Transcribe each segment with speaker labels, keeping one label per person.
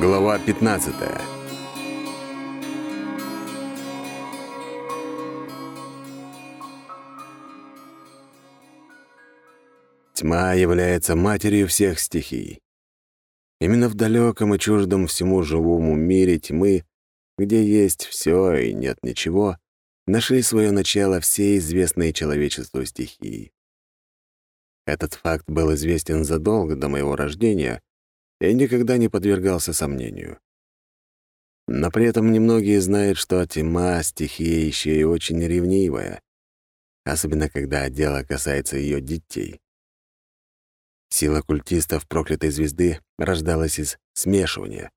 Speaker 1: Глава 15 Тьма является матерью всех стихий. Именно в далеком и чуждом всему живому мире тьмы, где есть все и нет ничего, нашли свое начало все известные человечеству стихии. Этот факт был известен задолго до моего рождения и никогда не подвергался сомнению. Но при этом немногие знают, что тьма — стихия еще и очень ревнивая, особенно когда дело касается ее детей. Сила культистов проклятой звезды рождалась из смешивания.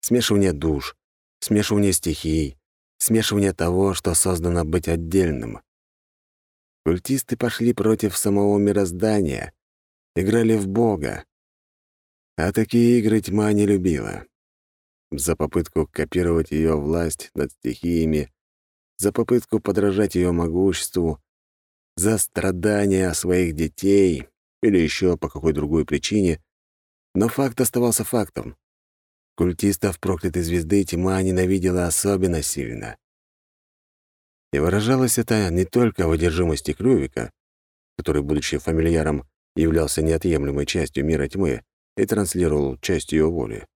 Speaker 1: Смешивания душ, смешивания стихий, смешивания того, что создано быть отдельным. Культисты пошли против самого мироздания, играли в Бога, а такие игры тьма не любила. За попытку копировать ее власть над стихиями, за попытку подражать ее могуществу, за страдания своих детей или еще по какой другой причине, но факт оставался фактом. Культистов проклятой звезды тьма ненавидела особенно сильно. И выражалось это не только в одержимости Клювика, который, будучи фамильяром, являлся неотъемлемой частью мира тьмы, и транслировал часть ее воли.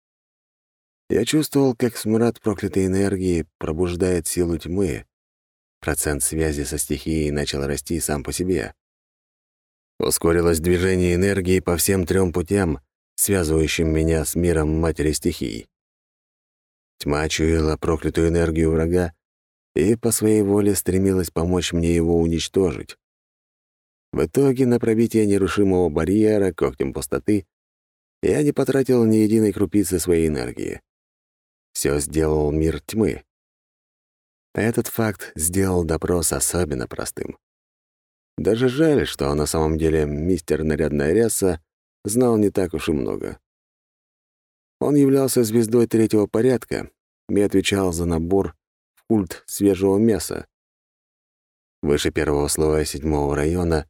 Speaker 1: Я чувствовал, как смрад проклятой энергии пробуждает силу тьмы. Процент связи со стихией начал расти сам по себе. Ускорилось движение энергии по всем трем путям, связывающим меня с миром матери стихий. Тьма чуяла проклятую энергию врага и по своей воле стремилась помочь мне его уничтожить. В итоге на пробитие нерушимого барьера когтем пустоты я не потратил ни единой крупицы своей энергии. Все сделал мир тьмы. Этот факт сделал допрос особенно простым. Даже жаль, что на самом деле мистер Нарядная Ряса знал не так уж и много. Он являлся звездой третьего порядка и отвечал за набор в культ свежего мяса. Выше первого слоя седьмого района,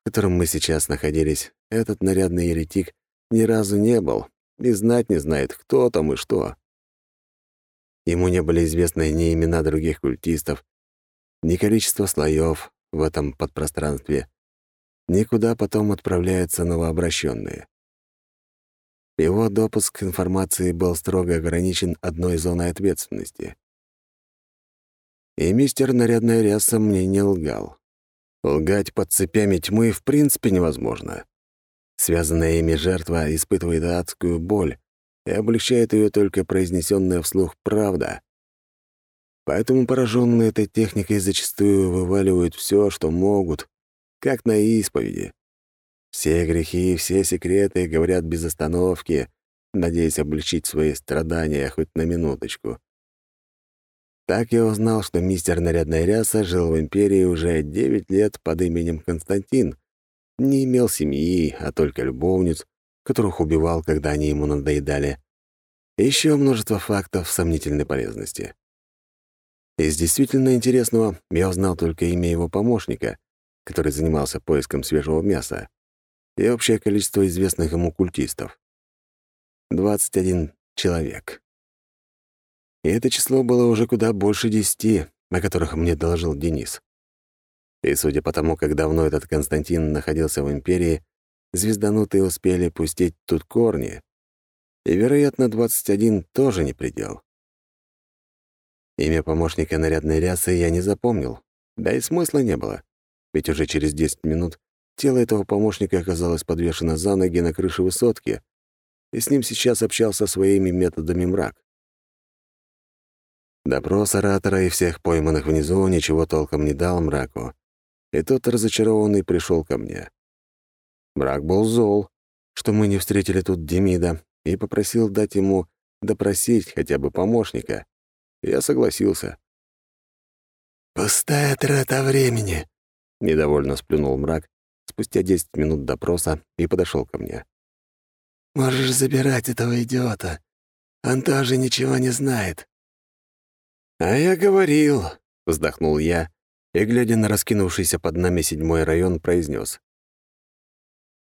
Speaker 1: в котором мы сейчас находились, этот нарядный еретик ни разу не был и знать не знает, кто там и что. Ему не были известны ни имена других культистов, ни количество слоев в этом подпространстве, ни куда потом отправляются новообращенные. Его допуск к информации был строго ограничен одной зоной ответственности. И мистер Нарядная Ряса мне не лгал. Лгать под цепями тьмы в принципе невозможно. Связанная ими жертва испытывает адскую боль и облегчает ее только произнесенная вслух правда. Поэтому пораженные этой техникой зачастую вываливают все, что могут, как на исповеди. Все грехи и все секреты говорят без остановки, надеясь облегчить свои страдания хоть на минуточку. Так я узнал, что мистер Нарядная Ряса жил в Империи уже 9 лет под именем Константин, не имел семьи, а только любовниц, которых убивал, когда они ему надоедали. Еще множество фактов сомнительной полезности. Из действительно интересного я узнал только имя его помощника, который занимался поиском свежего мяса, и общее количество известных ему культистов. 21 человек. И это число было уже куда больше десяти, о которых мне доложил Денис. И судя по тому, как давно этот Константин находился в империи, звезданутые успели пустить тут корни. И, вероятно, 21 тоже не предел. Имя помощника нарядной рясы я не запомнил, да и смысла не было, ведь уже через 10 минут тело этого помощника оказалось подвешено за ноги на крыше высотки, и с ним сейчас общался своими методами мрак. Допрос оратора и всех пойманных внизу ничего толком не дал мраку, и тот разочарованный пришел ко мне. Брак был зол, что мы не встретили тут Демида, и попросил дать ему допросить хотя бы помощника. Я согласился.
Speaker 2: «Пустая трата времени», — недовольно сплюнул мрак
Speaker 1: спустя десять минут допроса и подошел ко мне.
Speaker 2: «Можешь забирать этого идиота. Он тоже ничего не знает».
Speaker 1: «А я говорил», — вздохнул я и, глядя на раскинувшийся под нами седьмой район, произнес: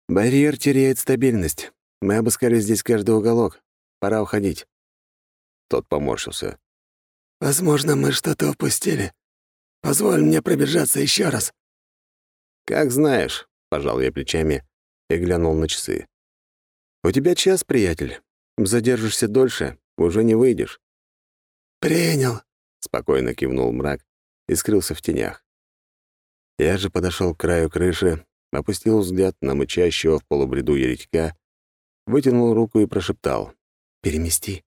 Speaker 1: «Барьер теряет стабильность. Мы обыскали здесь каждый уголок. пора уходить». Тот поморщился.
Speaker 2: «Возможно, мы что-то упустили. Позволь мне пробежаться еще раз».
Speaker 1: «Как знаешь», — пожал я плечами и глянул на часы. «У тебя час, приятель. Задержишься дольше, уже не выйдешь».
Speaker 2: «Принял», —
Speaker 1: спокойно кивнул мрак и скрылся в тенях. Я же подошел к краю крыши, опустил взгляд на мычащего в полубреду еретика, вытянул руку и прошептал «Перемести».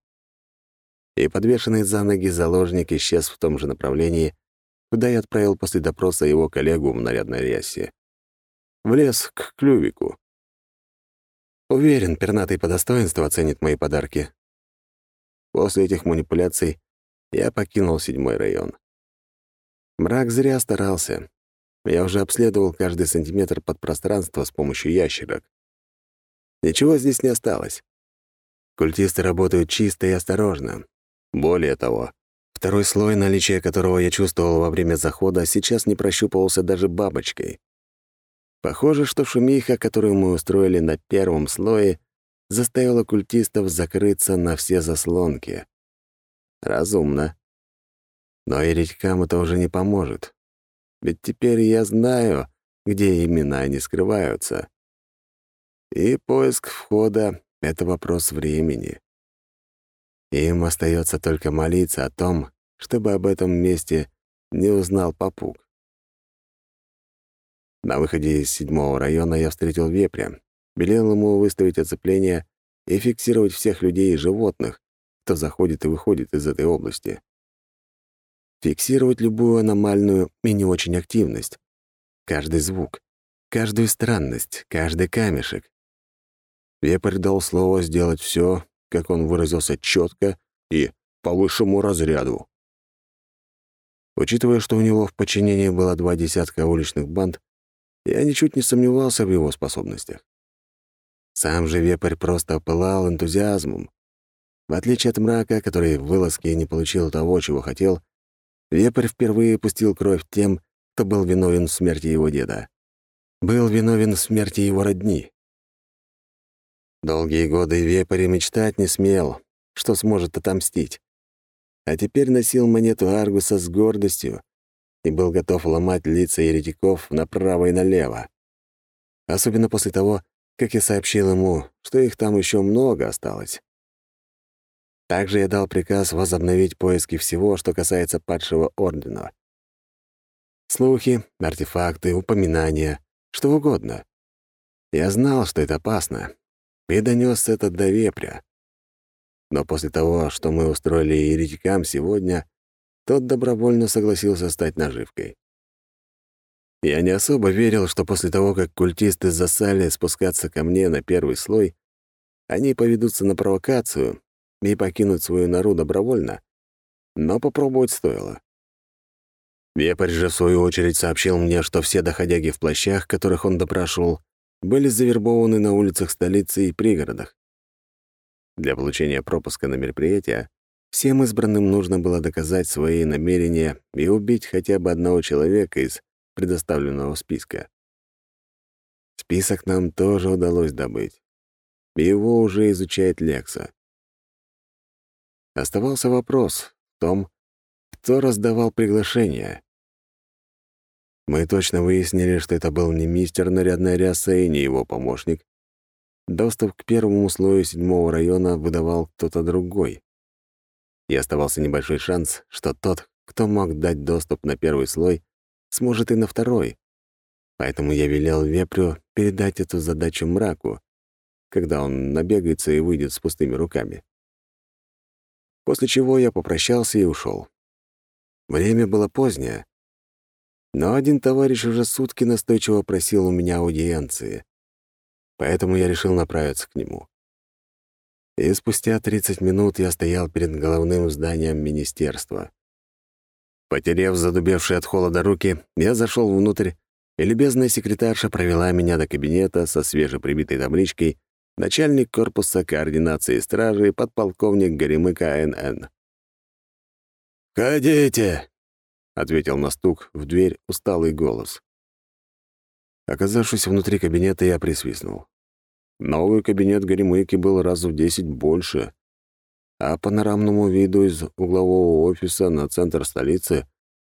Speaker 1: И подвешенный за ноги заложник исчез в том же направлении, куда я отправил после допроса его коллегу в нарядной рясе. В лес к клювику. Уверен, пернатый по достоинству оценит мои подарки. После этих манипуляций я покинул седьмой район. Мрак зря старался. Я уже обследовал каждый сантиметр подпространства с помощью ящерок. Ничего здесь не осталось. Культисты работают чисто и осторожно. Более того, Второй слой, наличие которого я чувствовал во время захода, сейчас не прощупывался даже бабочкой. Похоже, что шумиха, которую мы устроили на первом слое, заставила культистов закрыться на все заслонки. Разумно. Но и редькам это уже не поможет. Ведь теперь я знаю, где именно они скрываются. И поиск входа — это вопрос времени. Им остается только молиться о том, чтобы об этом месте не узнал попуг. На выходе из седьмого района я встретил вепря, велел ему выставить оцепление и фиксировать всех людей и животных, кто заходит и выходит из этой области. Фиксировать любую аномальную и не очень активность. Каждый звук, каждую странность, каждый камешек. Вепрь дал слово сделать все, как он выразился, четко и по высшему разряду. Учитывая, что у него в подчинении было два десятка уличных банд, я ничуть не сомневался в его способностях. Сам же вепрь просто пылал энтузиазмом. В отличие от мрака, который в вылазке не получил того, чего хотел, вепрь впервые пустил кровь тем, кто был виновен в смерти его деда. Был виновен в смерти его родни. Долгие годы Вепари мечтать не смел, что сможет отомстить. А теперь носил монету Аргуса с гордостью и был готов ломать лица еретиков направо и налево. Особенно после того, как я сообщил ему, что их там еще много осталось. Также я дал приказ возобновить поиски всего, что касается падшего ордена. Слухи, артефакты, упоминания, что угодно. Я знал, что это опасно, и донес это до вепря. Но после того, что мы устроили еретикам сегодня, тот добровольно согласился стать наживкой. Я не особо верил, что после того, как культисты засали спускаться ко мне на первый слой, они поведутся на провокацию и покинут свою нору добровольно, но попробовать стоило. Вепрь же, в свою очередь, сообщил мне, что все доходяги в плащах, которых он допрашивал, были завербованы на улицах столицы и пригородах. Для получения пропуска на мероприятие всем избранным нужно было доказать свои намерения и убить хотя бы одного человека из предоставленного списка. Список нам тоже удалось добыть. его уже изучает Лекса. Оставался вопрос в том, кто раздавал приглашение. Мы точно выяснили, что это был не мистер нарядная ряса и не его помощник. Доступ к первому слою седьмого района выдавал кто-то другой. И оставался небольшой шанс, что тот, кто мог дать доступ на первый слой, сможет и на второй. Поэтому я велел Вепрю передать эту задачу мраку, когда он набегается и выйдет с пустыми руками. После чего я попрощался и ушел. Время было позднее, но один товарищ уже сутки настойчиво просил у меня аудиенции. Поэтому я решил направиться к нему. И спустя 30 минут я стоял перед головным зданием министерства. Потерев задубевшие от холода руки, я зашел внутрь, и любезная секретарша провела меня до кабинета со свежеприбитой табличкой начальник корпуса координации стражи подполковник Горемыка НН. «Ходите!» ответил на стук в дверь усталый голос. Оказавшись внутри кабинета, я присвистнул. Новый кабинет Горемыки был раз в десять больше, а панорамному виду из углового офиса на центр столицы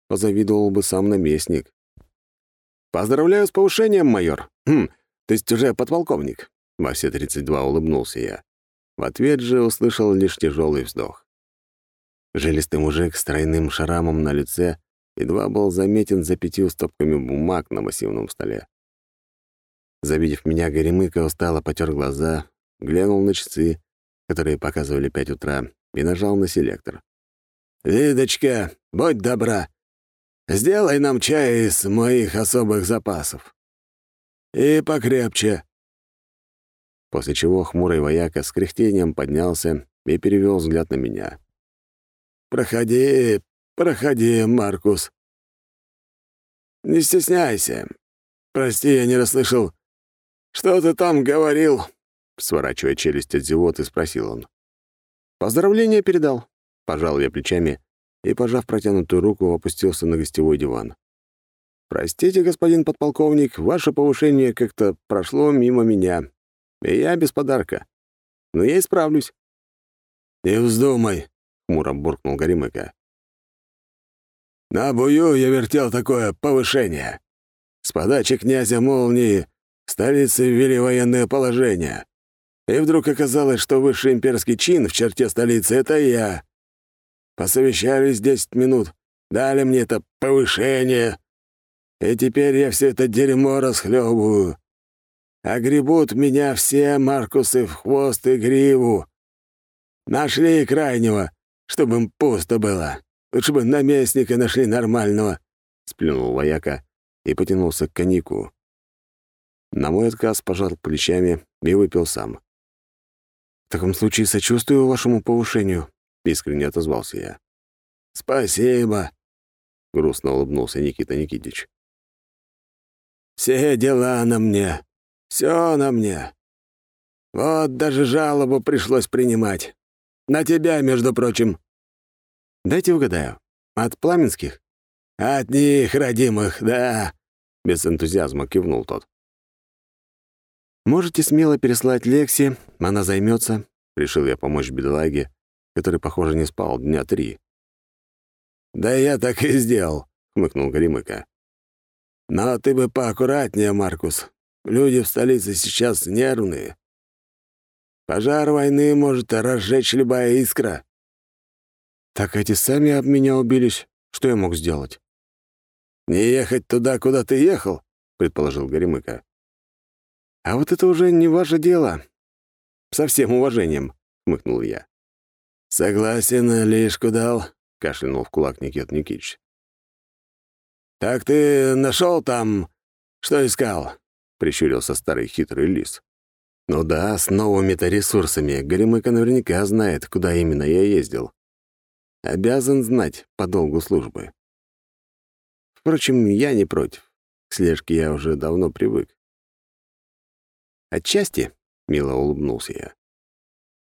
Speaker 1: позавидовал бы сам наместник. «Поздравляю с повышением, майор! Хм, то есть уже подполковник!» Во все 32 улыбнулся я. В ответ же услышал лишь тяжелый вздох. Жилистый мужик с тройным шарамом на лице едва был заметен за пятью стопками бумаг на массивном столе. Завидев меня, Горемыка устало потер глаза, глянул на часы, которые показывали пять утра, и нажал на селектор. «Лидочка, будь добра, сделай нам чай из моих особых запасов. И покрепче». После чего хмурый вояка с кряхтением поднялся и перевел взгляд на меня. «Проходи, проходи, Маркус. Не стесняйся. Прости, я не расслышал. Что ты там говорил?» Сворачивая челюсть от зевоты, спросил он. «Поздравления передал». Пожал я плечами и, пожав протянутую руку, опустился на гостевой диван. «Простите, господин подполковник, ваше повышение как-то прошло мимо меня, и я без подарка. Но я исправлюсь». «Не вздумай», — хмуро буркнул Горемыка. «На бую я вертел такое повышение. С подачи князя Молнии столицы ввели военное положение. И вдруг оказалось, что высший имперский чин в черте столицы — это я. Посовещались десять минут, дали мне это повышение. И теперь я все это дерьмо расхлебываю. А гребут меня все Маркусы в хвост и гриву. Нашли крайнего, чтобы им пусто было. Лучше бы наместника нашли нормального», — сплюнул вояка и потянулся к коньяку. На мой отказ пожал плечами и выпил сам. «В таком случае сочувствую вашему повышению», — искренне отозвался я. «Спасибо», — грустно улыбнулся Никита Никитич. «Все дела на мне, все на мне. Вот даже жалобу пришлось принимать. На тебя, между прочим». «Дайте угадаю. От Пламенских?» «От них, родимых, да», — без энтузиазма кивнул тот. «Можете смело переслать Лекси, она займется. решил я помочь бедолаге, который, похоже, не спал дня три. «Да я так и сделал», — хмыкнул Горемыка. «Но ты бы поаккуратнее, Маркус. Люди в столице сейчас нервные. Пожар войны может разжечь любая искра». «Так эти сами об меня убились. Что я мог сделать?» «Не ехать туда, куда ты ехал», — предположил Горемыка. «А вот это уже не ваше дело. Со всем уважением», — хмыкнул я. «Согласен, лишку дал», — кашлянул в кулак Никит Никитич. «Так ты нашел там, что искал?» — прищурился старый хитрый лис. «Ну да, с новыми-то ресурсами Горемыка наверняка знает, куда именно я ездил. Обязан знать по долгу службы. Впрочем, я не против. К слежке я уже давно привык. «Отчасти», — мило улыбнулся я.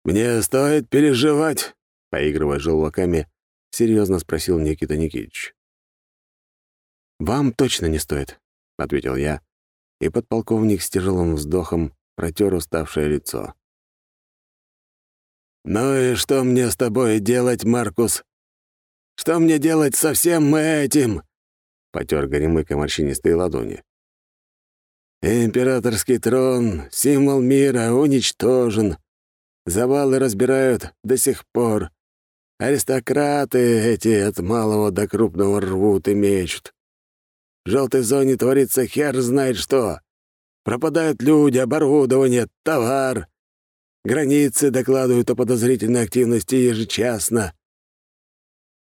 Speaker 1: «Мне стоит переживать», — поигрывая желваками, серьезно спросил Никита Никитич. «Вам точно не стоит», — ответил я, и подполковник с тяжелым вздохом протер уставшее лицо. «Ну и что мне с тобой делать, Маркус? Что мне делать со всем этим?» — потер горемыка морщинистые ладони. Императорский трон, символ мира, уничтожен. Завалы разбирают до сих пор. Аристократы эти от малого до крупного рвут и мечут. В желтой зоне творится хер знает что. Пропадают люди, оборудование, товар. Границы докладывают о подозрительной активности ежечасно.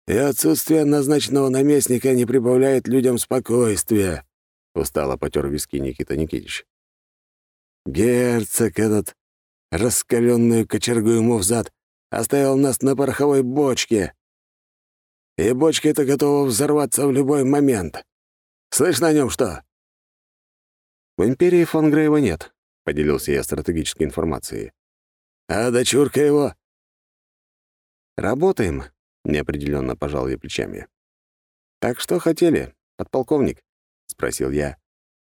Speaker 1: И отсутствие назначенного наместника не прибавляет людям спокойствия. — устало потер виски Никита Никитич. «Герцог этот, раскаленную кочергу ему взад, оставил нас на пороховой бочке. И бочка эта готова взорваться в любой момент. Слышь на нем что?» «В империи фон Грейва нет», — поделился я стратегической информацией. «А дочурка его?» «Работаем», — неопределенно пожал я плечами. «Так что хотели, подполковник?» — спросил я,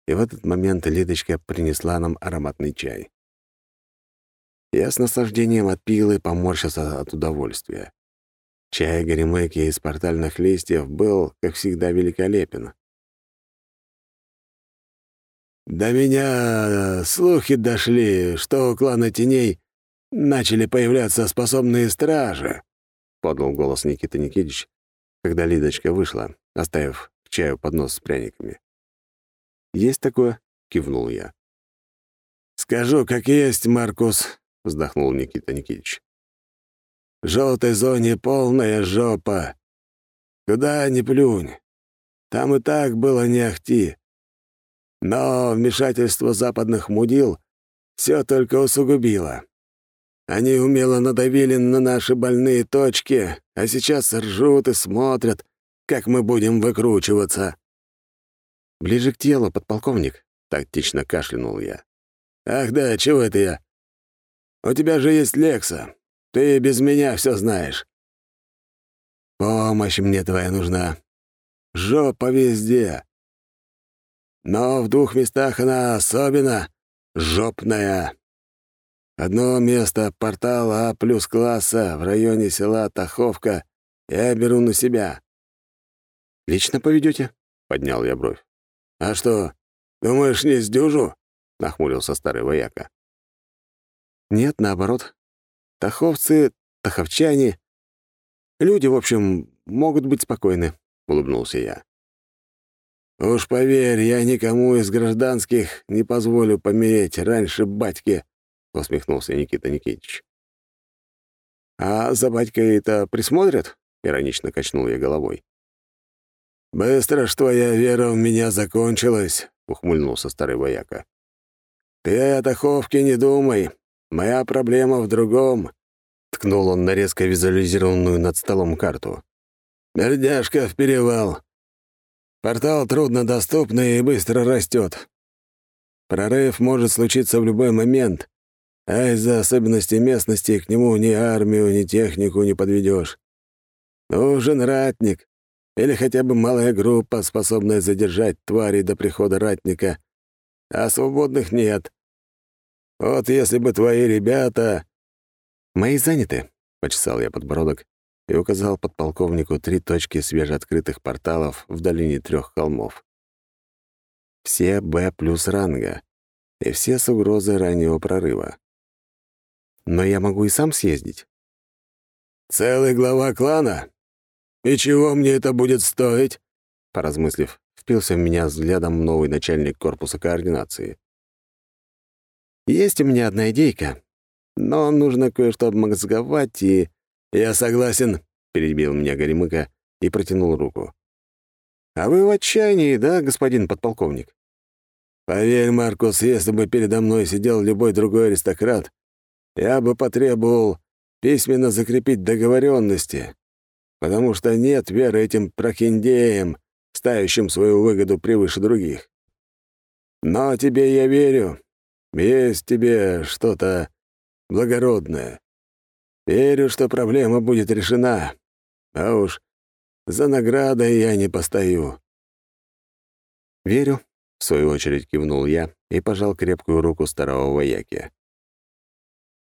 Speaker 1: и в этот момент Лидочка принесла нам ароматный чай. Я с наслаждением отпил и поморщился от удовольствия. Чай горемыки из портальных листьев был, как всегда, великолепен.
Speaker 2: «До меня слухи дошли, что у клана теней начали появляться способные стражи», — подал голос Никита Никитич, когда Лидочка вышла, оставив к чаю поднос с пряниками.
Speaker 1: «Есть такое?» — кивнул я.
Speaker 2: «Скажу, как есть, Маркус», — вздохнул Никита Никитич. «В желтой зоне полная жопа. Куда ни плюнь. Там и так было не ахти. Но вмешательство западных мудил все только усугубило. Они умело надавили на наши больные точки, а сейчас ржут и смотрят, как мы будем выкручиваться».
Speaker 1: «Ближе к телу, подполковник», — тактично кашлянул я.
Speaker 2: «Ах да, чего это я? У тебя же есть Лекса. Ты без меня все знаешь. Помощь мне твоя нужна. Жопа везде. Но в двух местах она особенно жопная. Одно место — портал А плюс класса в районе села Таховка я беру на себя.
Speaker 1: «Лично поведете? поднял я бровь.
Speaker 2: «А что, думаешь, не сдюжу?» — нахмурился старый вояка.
Speaker 1: «Нет, наоборот. Таховцы, таховчане, люди, в общем, могут быть спокойны», — улыбнулся я.
Speaker 2: «Уж поверь, я никому из гражданских не позволю помереть раньше батьки», — усмехнулся Никита Никитич.
Speaker 1: «А за батькой-то присмотрят?» — иронично качнул я головой.
Speaker 2: «Быстро ж твоя вера в меня закончилась», — ухмыльнулся старый вояка. «Ты о Таховке не думай. Моя проблема в другом», — ткнул он на резко визуализированную над столом карту. «Бердяшка в перевал. Портал труднодоступный и быстро растет. Прорыв может случиться в любой момент, а из-за особенностей местности к нему ни армию, ни технику не подведешь. Нужен ратник или хотя бы малая группа, способная задержать твари до прихода ратника, а свободных нет. Вот если бы твои ребята...»
Speaker 1: «Мои заняты», — почесал я подбородок и указал подполковнику три точки свежеоткрытых порталов в долине трех холмов. Все «Б» плюс ранга, и все с угрозой раннего прорыва. Но я могу и сам съездить.
Speaker 2: «Целый глава клана? И чего мне это будет стоить?»
Speaker 1: Поразмыслив, впился в меня взглядом новый начальник корпуса координации. «Есть у меня одна идейка, но нужно кое-что обмозговать и...»
Speaker 2: «Я согласен», — перебил меня Горемыка и протянул руку.
Speaker 1: «А вы в отчаянии, да, господин подполковник?»
Speaker 2: «Поверь, Маркус, если бы передо мной сидел любой другой аристократ, я бы потребовал письменно закрепить договоренности, потому что нет веры этим прохиндеям, ставящим свою выгоду превыше других. Но тебе я верю. Есть тебе что-то благородное. Верю, что проблема будет решена. А уж за наградой я не постою».
Speaker 1: «Верю», — в свою очередь кивнул я и пожал крепкую руку старого вояки.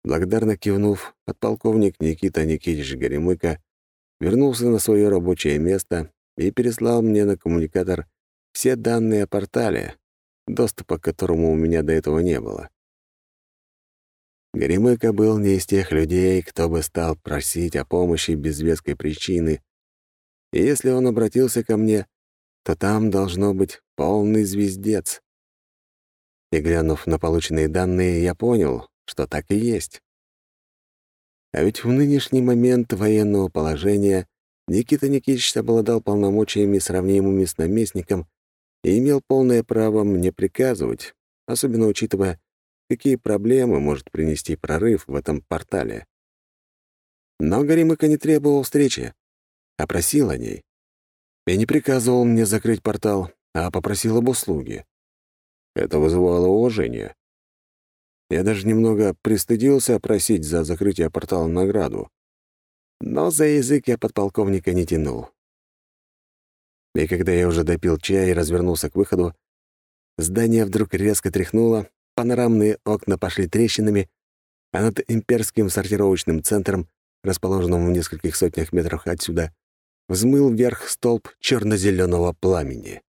Speaker 1: Благодарно кивнув, подполковник Никита Никитич Горемыка вернулся на свое рабочее место и переслал мне на коммуникатор все данные о портале, доступа к которому у меня до этого не было. Горемыка был не из тех людей, кто бы стал просить о помощи без веской причины, и если он обратился ко мне, то там должно быть полный звездец. И глянув на полученные данные, я понял, что так и есть. А ведь в нынешний момент военного положения Никита Никитич обладал полномочиями, сравнимыми с наместником, и имел полное право мне приказывать, особенно учитывая, какие проблемы может принести прорыв в этом портале. Но Горимыка не требовал встречи, а просил о ней. И не приказывал мне закрыть портал, а попросил об услуге. Это вызывало уважение. Я даже немного пристыдился просить за закрытие портала награду. Но за язык я подполковника не тянул. И когда я уже допил чай и развернулся к выходу, здание вдруг резко тряхнуло, панорамные окна пошли трещинами, а над имперским сортировочным центром, расположенным в нескольких сотнях метрах отсюда, взмыл вверх столб черно-зеленого пламени.